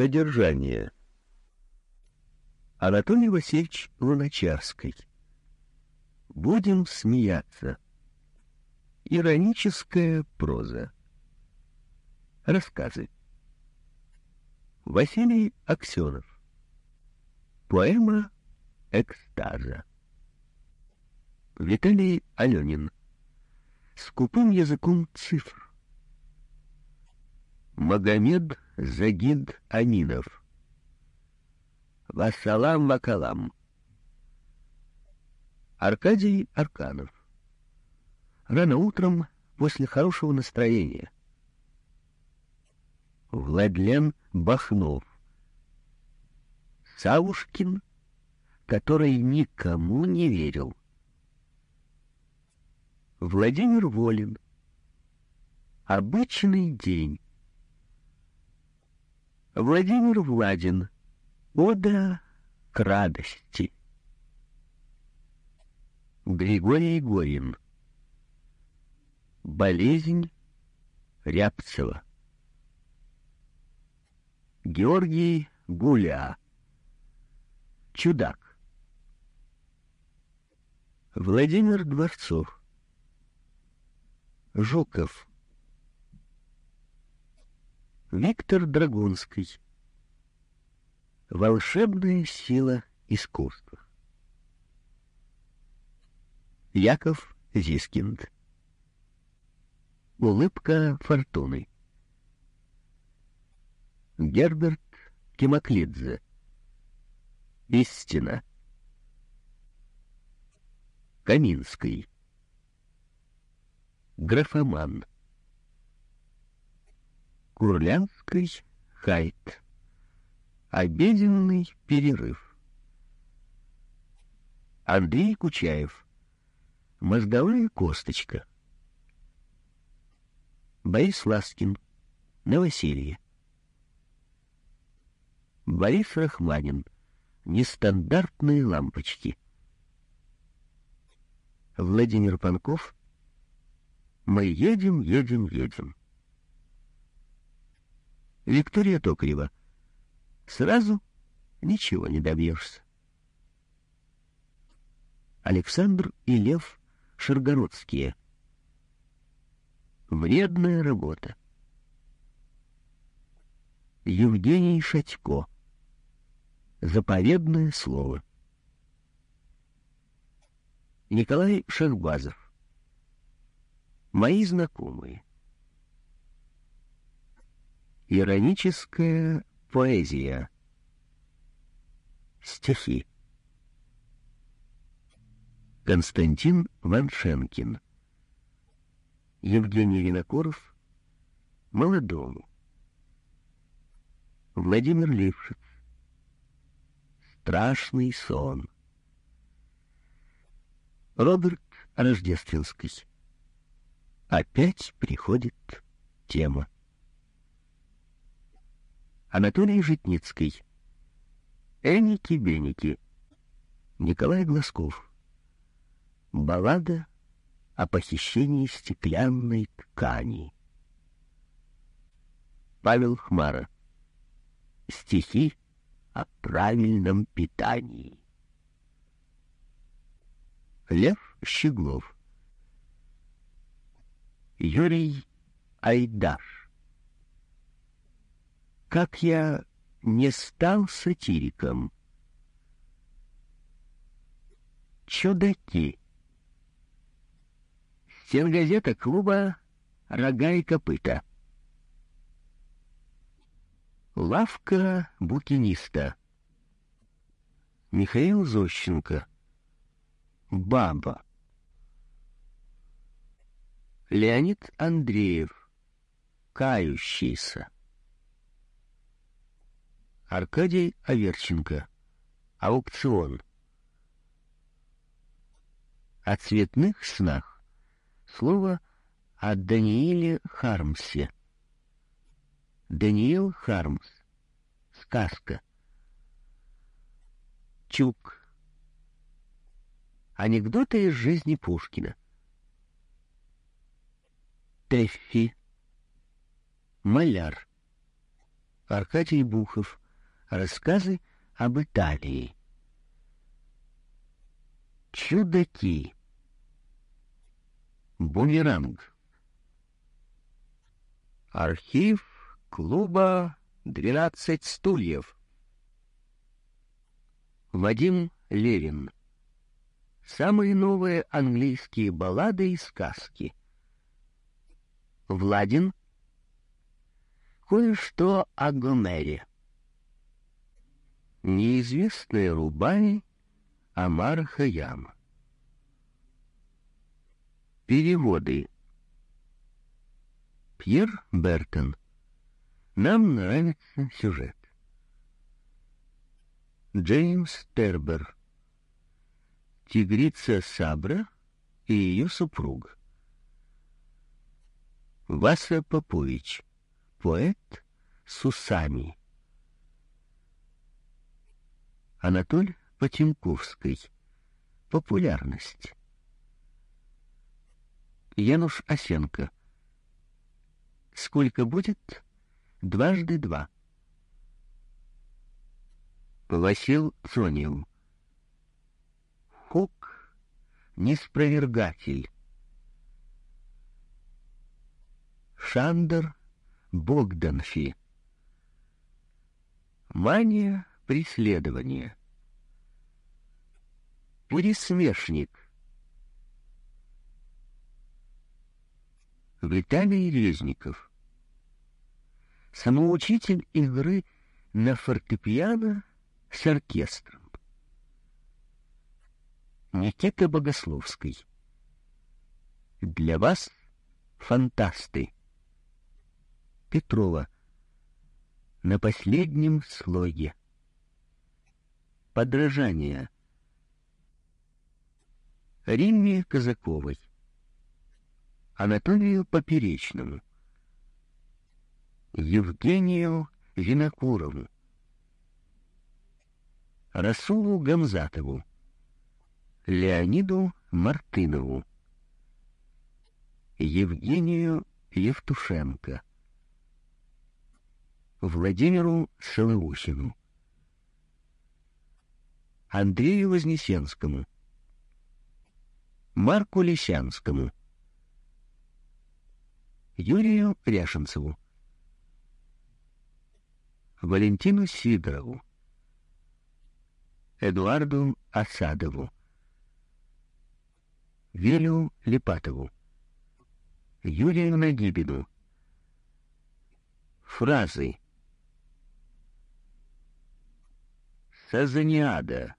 Содержание. Анатолий Васильевич Луначарский. Будем смеяться. Ироническая проза. Рассказы. Василий Аксенов. Поэма «Экстаза». Виталий Аленин. Скупым языком цифр. Магомед Загид Аминов. Вассалам Вакалам. Аркадий Арканов. Рано утром после хорошего настроения. Владлен Бахнов. Савушкин, который никому не верил. Владимир Волин. Обычный день. Владимир Владин. Ода к радости. Григорий Горин. Болезнь Рябцева. Георгий Гуля. Чудак. Владимир Дворцов. Жуков. Виктор Драгунский. Волшебная сила искусства. Яков Зискинд. Улыбка фортуны. Герберт Кемаклидзе. Истина. Каминский. Графоман. Курляндский, Хайт. Обеденный перерыв. Андрей Кучаев. Мозговая косточка. Борис Ласкин. Новоселье. Борис Рахманин. Нестандартные лампочки. Владимир Панков. Мы едем, едем, едем. Виктория Токарева. Сразу ничего не добьешься. Александр и Лев Шаргородские. Вредная работа. Евгений Шатько. Заповедное слово. Николай Шахбазов. Мои знакомые. Ироническая поэзия. Стихи. Константин Ваншенкин. Евгений Винокуров. Молодому. Владимир Лившиц. Страшный сон. Роберт Рождественский. Опять приходит тема. Анатолий Житницкий. Эники-беники. Николай Глазков. Баллада о похищении стеклянной ткани. Павел Хмара. Стихи о правильном питании. Лев Щеглов. Юрий Айдаш как я не стал сатириком. Чудаки. Стенгазета клуба «Рога и копыта». Лавка букиниста. Михаил Зощенко. Баба. Леонид Андреев. Кающийся. Аркадий Аверченко. Аукцион. О цветных снах. Слово о Данииле Хармсе. Даниил Хармс. Сказка. Чук. Анекдоты из жизни Пушкина. Теффи. Маляр. Аркадий Бухов. Рассказы об Италии. Чудаки. Бумеранг. Архив клуба «Двенадцать стульев». Вадим Левин. Самые новые английские баллады и сказки. Владин. Кое-что о Гомере. Неизвестные рубаи Амар Хаям. Переводы. Пьер Бертон. Нам нравится сюжет. Джеймс Тербер. Тигрица Сабра и ее супруг. Васа Попович. Поэт с усами. Анатоль Потемковской. Популярность. Януш Осенко. Сколько будет? Дважды два. Васил Цонил. Хук — неспровергатель. Шандер Богданфи. Мания преследования. Пересмешник. Виталий Резников. Самоучитель игры на фортепиано с оркестром. Никита Богословский. Для вас фантасты. Петрова. На последнем слоге. Подражание. Римме Казаковой. Анатолию Поперечному. Евгению Винокурову. Расулу Гамзатову. Леониду Мартынову. Евгению Евтушенко. Владимиру Шелоухину. Андрею Вознесенскому. Марку Лисянскому. Юрию Ряшенцеву. Валентину Сидорову. Эдуарду Осадову. Велю Липатову. Юрию Нагибину. Фразы. Сазаниада.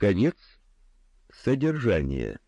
Конец содержания.